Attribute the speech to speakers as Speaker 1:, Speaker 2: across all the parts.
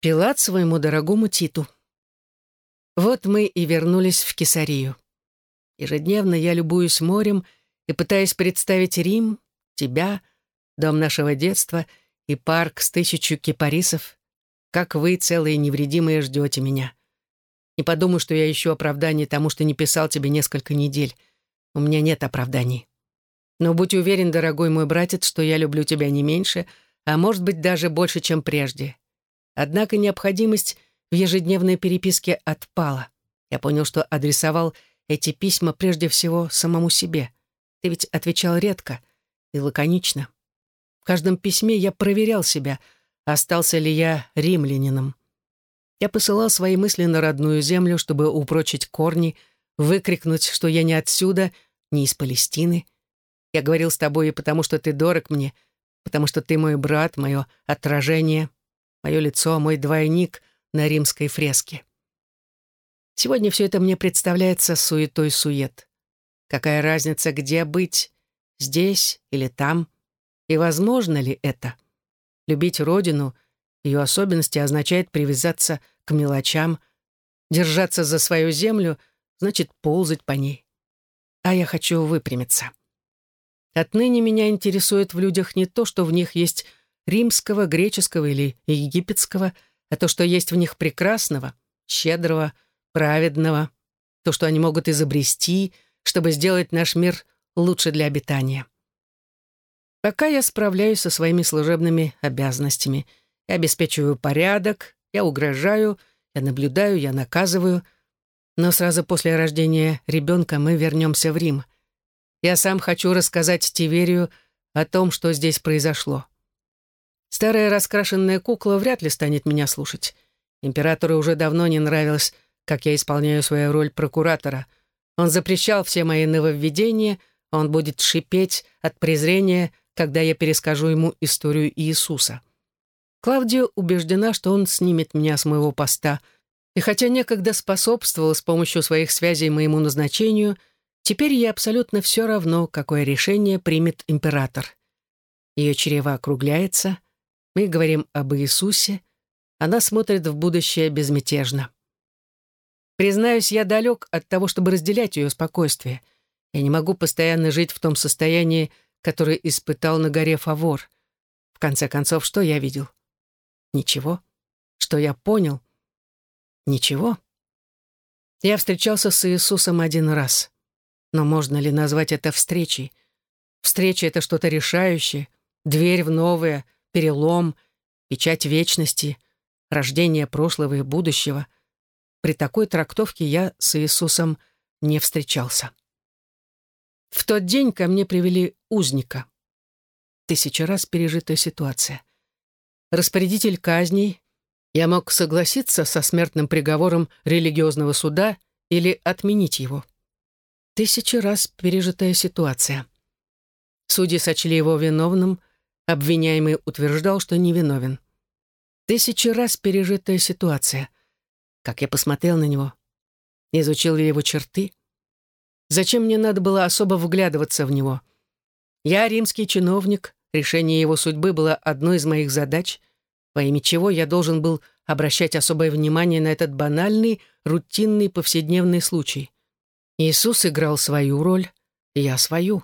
Speaker 1: Пилат своему дорогому Титу. Вот мы и вернулись в Кесарию. Ежедневно я любуюсь морем и пытаюсь представить Рим, тебя, дом нашего детства и парк с тысячу кипарисов, как вы, целые невредимые, ждете меня. Не подумай, что я ищу оправдание тому, что не писал тебе несколько недель. У меня нет оправданий. Но будь уверен, дорогой мой братец, что я люблю тебя не меньше, а может быть даже больше, чем прежде. Однако необходимость в ежедневной переписке отпала. Я понял, что адресовал эти письма прежде всего самому себе. Ты ведь отвечал редко и лаконично. В каждом письме я проверял себя, остался ли я римлянином. Я посылал свои мысли на родную землю, чтобы упрочить корни, выкрикнуть, что я не отсюда, не из Палестины. Я говорил с тобой потому, что ты дорог мне, потому что ты мой брат, мое отражение — мое лицо, мой двойник на римской фреске. Сегодня все это мне представляется суетой-сует. Какая разница, где быть, здесь или там? И возможно ли это? Любить родину, ее особенности означает привязаться к мелочам, держаться за свою землю, значит ползать по ней. А я хочу выпрямиться. Отныне меня интересует в людях не то, что в них есть римского, греческого или египетского, а то, что есть в них прекрасного, щедрого, праведного, то, что они могут изобрести, чтобы сделать наш мир лучше для обитания. Пока я справляюсь со своими служебными обязанностями, я обеспечиваю порядок, я угрожаю, я наблюдаю, я наказываю, но сразу после рождения ребенка мы вернемся в Рим. Я сам хочу рассказать Тиверию о том, что здесь произошло. Старая раскрашенная кукла вряд ли станет меня слушать. Императору уже давно не нравилось, как я исполняю свою роль прокуратора. Он запрещал все мои нововведения, он будет шипеть от презрения, когда я перескажу ему историю Иисуса. Клавдия убеждена, что он снимет меня с моего поста, и хотя некогда способствовал с помощью своих связей моему назначению, теперь ей абсолютно все равно, какое решение примет император. Ее чрево округляется — мы говорим об Иисусе, она смотрит в будущее безмятежно. Признаюсь, я далек от того, чтобы разделять ее спокойствие. Я не могу постоянно жить в том состоянии, которое испытал на горе Фавор. В конце концов, что я видел? Ничего. Что я понял? Ничего. Я встречался с Иисусом один раз. Но можно ли назвать это встречей? Встреча — это что-то решающее, дверь в новое — перелом, печать вечности, рождение прошлого и будущего. При такой трактовке я с Иисусом не встречался. В тот день ко мне привели узника. Тысяча раз пережитая ситуация. Распорядитель казней. Я мог согласиться со смертным приговором религиозного суда или отменить его. Тысяча раз пережитая ситуация. Судьи сочли его виновным, Обвиняемый утверждал, что невиновен. Тысячи раз пережитая ситуация. Как я посмотрел на него. Изучил ли его черты? Зачем мне надо было особо вглядываться в него? Я римский чиновник, решение его судьбы было одной из моих задач, во имя чего я должен был обращать особое внимание на этот банальный, рутинный, повседневный случай. Иисус играл свою роль, я свою.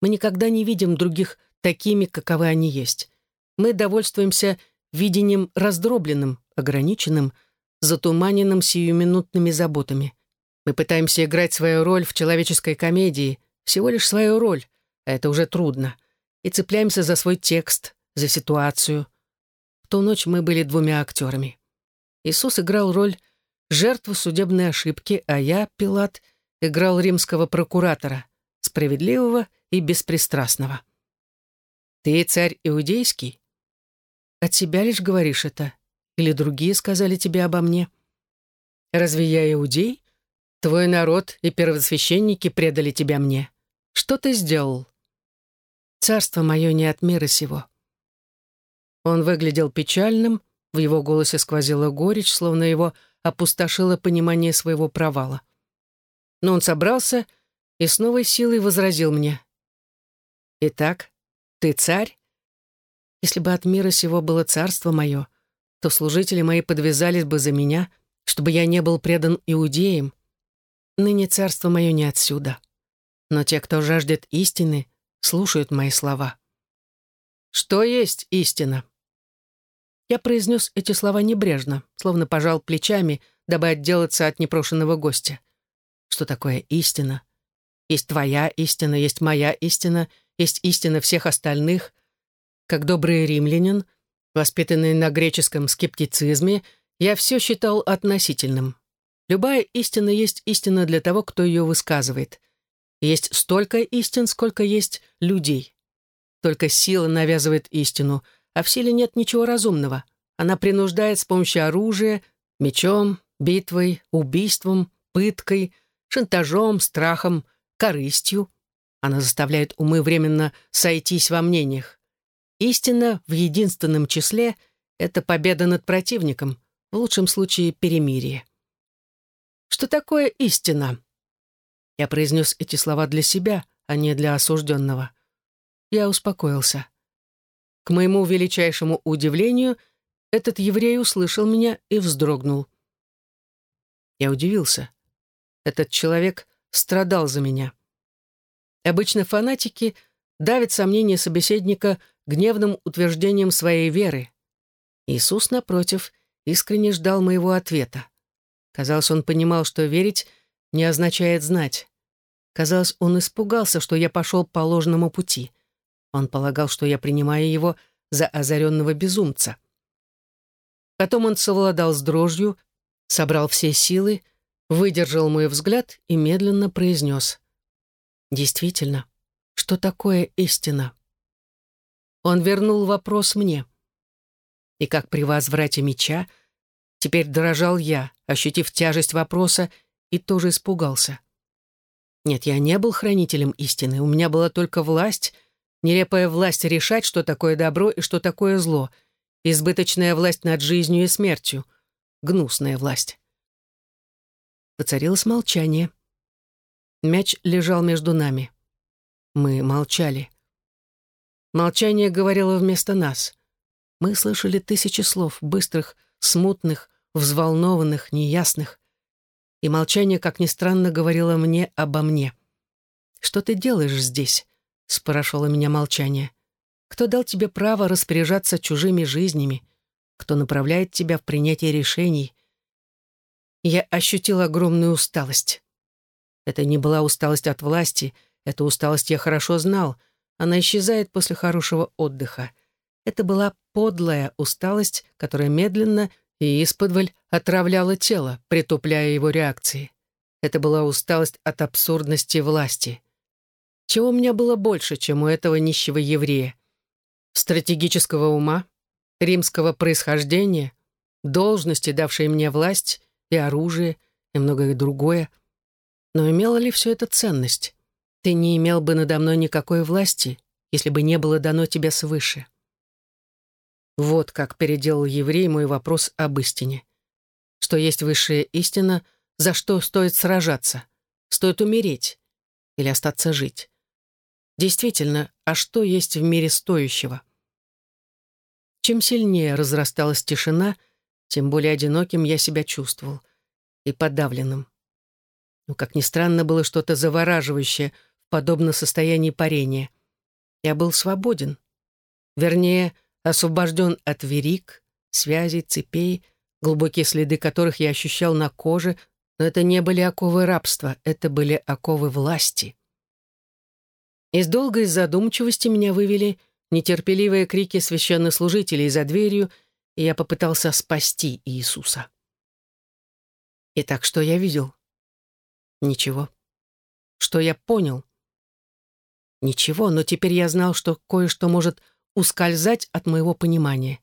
Speaker 1: Мы никогда не видим других такими, каковы они есть. Мы довольствуемся видением раздробленным, ограниченным, затуманенным сиюминутными заботами. Мы пытаемся играть свою роль в человеческой комедии, всего лишь свою роль, а это уже трудно, и цепляемся за свой текст, за ситуацию. В ту ночь мы были двумя актерами. Иисус играл роль жертвы судебной ошибки, а я, Пилат, играл римского прокуратора, справедливого и беспристрастного. Ты царь иудейский? От себя лишь говоришь это? Или другие сказали тебе обо мне? Разве я иудей? Твой народ и первосвященники предали тебя мне. Что ты сделал? Царство мое не от мира сего. Он выглядел печальным, в его голосе сквозила горечь, словно его опустошило понимание своего провала. Но он собрался и с новой силой возразил мне. «Итак, ты царь? Если бы от мира сего было царство мое, то служители мои подвязались бы за меня, чтобы я не был предан иудеям. Ныне царство мое не отсюда. Но те, кто жаждет истины, слушают мои слова. Что есть истина? Я произнес эти слова небрежно, словно пожал плечами, дабы отделаться от непрошенного гостя. Что такое истина? Есть твоя истина, есть моя истина, есть истина всех остальных. Как добрый римлянин, воспитанный на греческом скептицизме, я все считал относительным. Любая истина есть истина для того, кто ее высказывает. Есть столько истин, сколько есть людей. Только сила навязывает истину, а в силе нет ничего разумного. Она принуждает с помощью оружия, мечом, битвой, убийством, пыткой, шантажом, страхом, корыстью. Она заставляет умы временно сойтись во мнениях. Истина в единственном числе — это победа над противником, в лучшем случае перемирие. Что такое истина? Я произнес эти слова для себя, а не для осужденного. Я успокоился. К моему величайшему удивлению, этот еврей услышал меня и вздрогнул. Я удивился. Этот человек страдал за меня. Обычно фанатики давят сомнения собеседника гневным утверждением своей веры. Иисус, напротив, искренне ждал моего ответа. Казалось, он понимал, что верить не означает знать. Казалось, он испугался, что я пошел по ложному пути. Он полагал, что я принимаю его за озаренного безумца. Потом он совладал с дрожью, собрал все силы, выдержал мой взгляд и медленно произнес. «Действительно, что такое истина?» Он вернул вопрос мне. И как при возврате меча, теперь дрожал я, ощутив тяжесть вопроса, и тоже испугался. Нет, я не был хранителем истины, у меня была только власть, нелепая власть решать, что такое добро и что такое зло, избыточная власть над жизнью и смертью, гнусная власть. Воцарилось молчание. Мяч лежал между нами. Мы молчали. Молчание говорило вместо нас. Мы слышали тысячи слов, быстрых, смутных, взволнованных, неясных. И молчание, как ни странно, говорило мне обо мне. «Что ты делаешь здесь?» — спрашивало меня молчание. «Кто дал тебе право распоряжаться чужими жизнями? Кто направляет тебя в принятие решений?» Я ощутил огромную усталость. Это не была усталость от власти, эту усталость я хорошо знал — она исчезает после хорошего отдыха. Это была подлая усталость, которая медленно и исподволь отравляла тело, притупляя его реакции. Это была усталость от абсурдности власти. Чего у меня было больше, чем у этого нищего еврея? Стратегического ума, римского происхождения, должности, давшие мне власть, и оружие, и многое другое. Но имело ли все это ценность? Ты не имел бы надо мной никакой власти, если бы не было дано тебе свыше. Вот как переделал еврей мой вопрос об истине. Что есть высшая истина, за что стоит сражаться? Стоит умереть или остаться жить? Действительно, а что есть в мире стоящего? Чем сильнее разрасталась тишина, тем более одиноким я себя чувствовал и подавленным. Но, как ни странно, было что-то завораживающее подобно состоянию парения. Я был свободен. Вернее, освобожден от верик, связей, цепей, глубокие следы которых я ощущал на коже, но это не были оковы рабства, это были оковы власти. Из долгой задумчивости меня вывели нетерпеливые крики священнослужителей за дверью, и я попытался спасти Иисуса. Итак, что я видел? Ничего. Что я понял? Ничего, но теперь я знал, что кое-что может ускользать от моего понимания.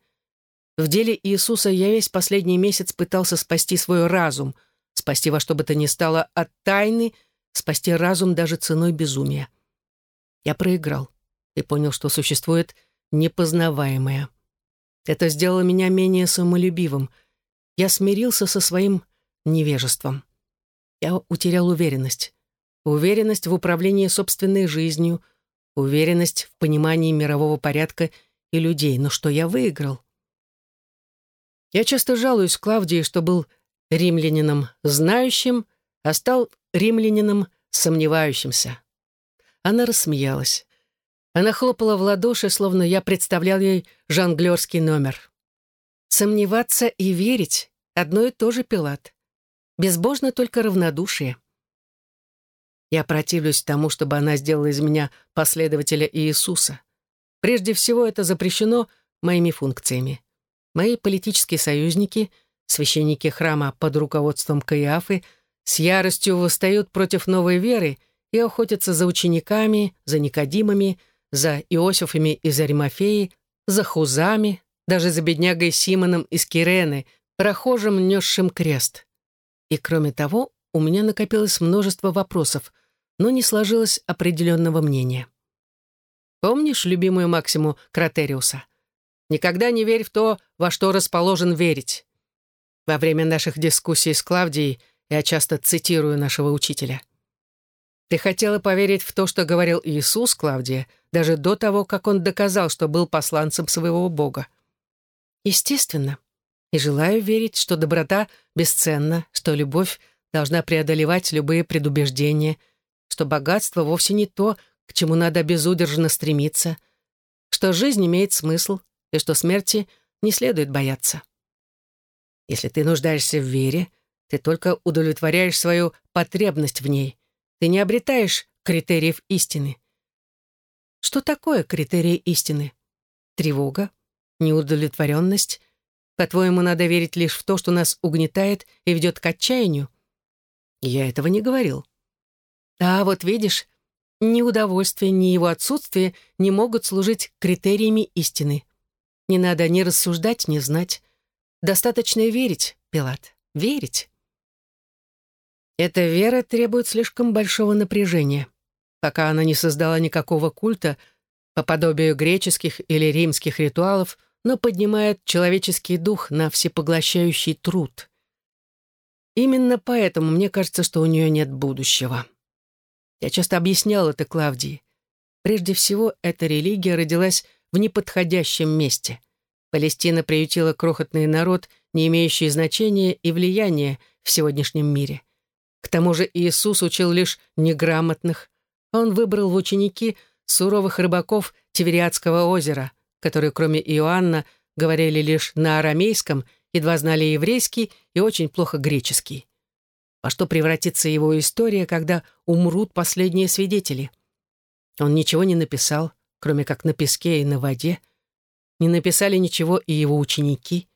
Speaker 1: В деле Иисуса я весь последний месяц пытался спасти свой разум, спасти во что бы то ни стало от тайны, спасти разум даже ценой безумия. Я проиграл и понял, что существует непознаваемое. Это сделало меня менее самолюбивым. Я смирился со своим невежеством. Я утерял уверенность. Уверенность в управлении собственной жизнью, уверенность в понимании мирового порядка и людей. Но что я выиграл? Я часто жалуюсь Клавдии, что был римлянином знающим, а стал римлянином сомневающимся. Она рассмеялась. Она хлопала в ладоши, словно я представлял ей жонглерский номер. Сомневаться и верить — одно и то же, Пилат. Безбожно только равнодушие. Я противлюсь тому, чтобы она сделала из меня последователя Иисуса. Прежде всего, это запрещено моими функциями. Мои политические союзники, священники храма под руководством Каиафы, с яростью восстают против новой веры и охотятся за учениками, за Никодимами, за Иосифами из Аримафеи, за Хузами, даже за беднягой Симоном из Кирены, прохожим, несшим крест. И кроме того, у меня накопилось множество вопросов, но не сложилось определенного мнения. Помнишь любимую максиму Кратериуса? «Никогда не верь в то, во что расположен верить». Во время наших дискуссий с Клавдией я часто цитирую нашего учителя. «Ты хотела поверить в то, что говорил Иисус, Клавдия, даже до того, как он доказал, что был посланцем своего Бога». Естественно. И желаю верить, что доброта бесценна, что любовь должна преодолевать любые предубеждения, что богатство вовсе не то, к чему надо безудержно стремиться, что жизнь имеет смысл и что смерти не следует бояться. Если ты нуждаешься в вере, ты только удовлетворяешь свою потребность в ней. Ты не обретаешь критериев истины. Что такое критерии истины? Тревога? Неудовлетворенность? По-твоему, надо верить лишь в то, что нас угнетает и ведет к отчаянию? Я этого не говорил. А вот видишь, ни удовольствие, ни его отсутствие не могут служить критериями истины. Не надо ни рассуждать, ни знать. Достаточно верить, Пилат, верить. Эта вера требует слишком большого напряжения. Пока она не создала никакого культа, по подобию греческих или римских ритуалов, но поднимает человеческий дух на всепоглощающий труд. Именно поэтому мне кажется, что у нее нет будущего. Я часто объяснял это Клавдии. Прежде всего, эта религия родилась в неподходящем месте. Палестина приютила крохотный народ, не имеющий значения и влияния в сегодняшнем мире. К тому же Иисус учил лишь неграмотных. Он выбрал в ученики суровых рыбаков Тивериадского озера, которые, кроме Иоанна, говорили лишь на арамейском, едва знали еврейский и очень плохо греческий. Во что превратится его история, когда умрут последние свидетели? Он ничего не написал, кроме как на песке и на воде. Не написали ничего и его ученики.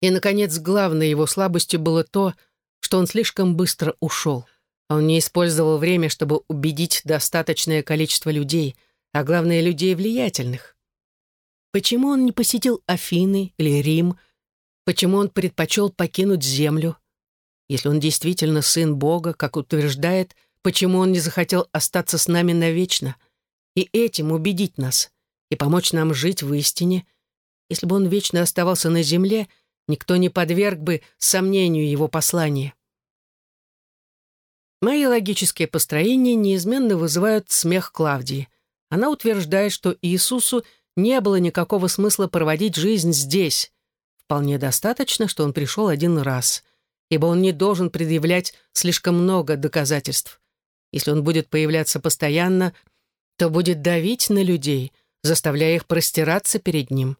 Speaker 1: И, наконец, главной его слабостью было то, что он слишком быстро ушел. Он не использовал время, чтобы убедить достаточное количество людей, а главное, людей влиятельных. Почему он не посетил Афины или Рим? Почему он предпочел покинуть землю? Если он действительно сын Бога, как утверждает, почему он не захотел остаться с нами навечно и этим убедить нас и помочь нам жить в истине? Если бы он вечно оставался на земле, никто не подверг бы сомнению его послания. Мои логические построения неизменно вызывают смех Клавдии. Она утверждает, что Иисусу не было никакого смысла проводить жизнь здесь. Вполне достаточно, что он пришел один раз — ибо он не должен предъявлять слишком много доказательств. Если он будет появляться постоянно, то будет давить на людей, заставляя их простираться перед ним.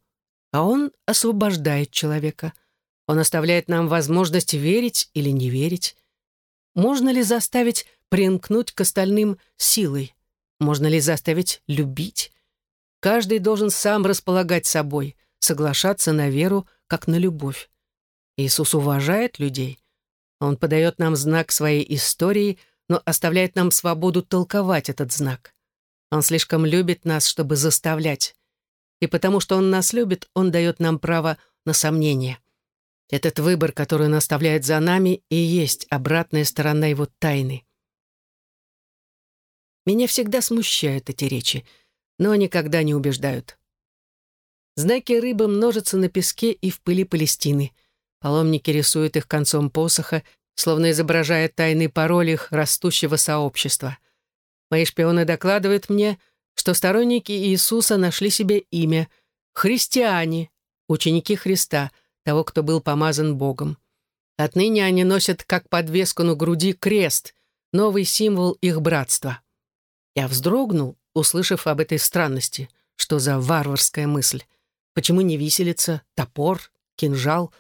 Speaker 1: А он освобождает человека. Он оставляет нам возможность верить или не верить. Можно ли заставить примкнуть к остальным силой? Можно ли заставить любить? Каждый должен сам располагать собой, соглашаться на веру, как на любовь. Иисус уважает людей. Он подает нам знак своей истории, но оставляет нам свободу толковать этот знак. Он слишком любит нас, чтобы заставлять. И потому что Он нас любит, Он дает нам право на сомнение. Этот выбор, который Он оставляет за нами, и есть обратная сторона Его тайны. Меня всегда смущают эти речи, но никогда не убеждают. Знаки рыбы множатся на песке и в пыли Палестины — Паломники рисуют их концом посоха, словно изображая тайный пароль их растущего сообщества. Мои шпионы докладывают мне, что сторонники Иисуса нашли себе имя — христиане, ученики Христа, того, кто был помазан Богом. Отныне они носят как подвеску на груди крест, новый символ их братства. Я вздрогнул, услышав об этой странности. Что за варварская мысль? Почему не виселица, топор, кинжал?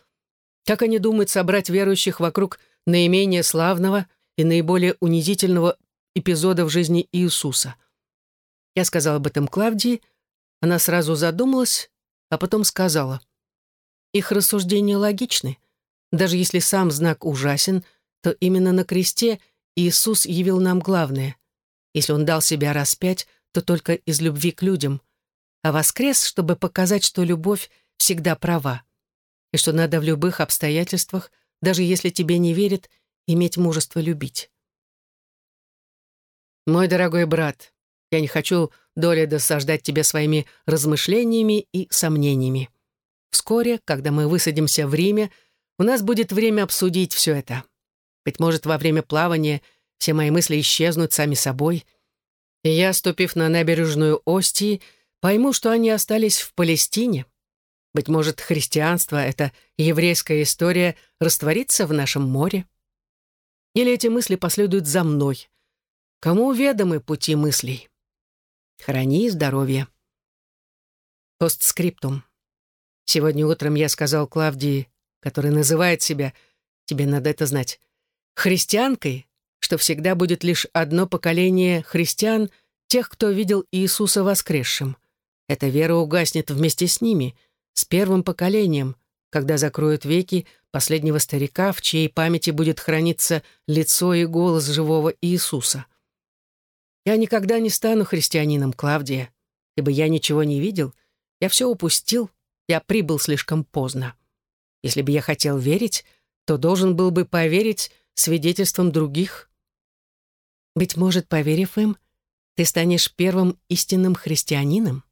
Speaker 1: Как они думают собрать верующих вокруг наименее славного и наиболее унизительного эпизода в жизни Иисуса? Я сказал об этом Клавдии, она сразу задумалась, а потом сказала. Их рассуждения логичны. Даже если сам знак ужасен, то именно на кресте Иисус явил нам главное. Если Он дал себя распять, то только из любви к людям, а воскрес, чтобы показать, что любовь всегда права, и что надо в любых обстоятельствах, даже если тебе не верят, иметь мужество любить. Мой дорогой брат, я не хочу доли досаждать тебе своими размышлениями и сомнениями. Вскоре, когда мы высадимся в Риме, у нас будет время обсудить все это. Быть может, во время плавания все мои мысли исчезнут сами собой, и я, ступив на набережную Остии, пойму, что они остались в Палестине. Быть может, христианство, эта еврейская история, растворится в нашем море? Или эти мысли последуют за мной? Кому ведомы пути мыслей? Храни здоровье. Постскриптум. Сегодня утром я сказал Клавдии, которая называет себя, тебе надо это знать, христианкой, что всегда будет лишь одно поколение христиан, тех, кто видел Иисуса воскресшим. Эта вера угаснет вместе с ними, с первым поколением, когда закроют веки последнего старика, в чьей памяти будет храниться лицо и голос живого Иисуса. Я никогда не стану христианином, Клавдия, ибо я ничего не видел, я все упустил, я прибыл слишком поздно. Если бы я хотел верить, то должен был бы поверить свидетельствам других. Быть может, поверив им, ты станешь первым истинным христианином?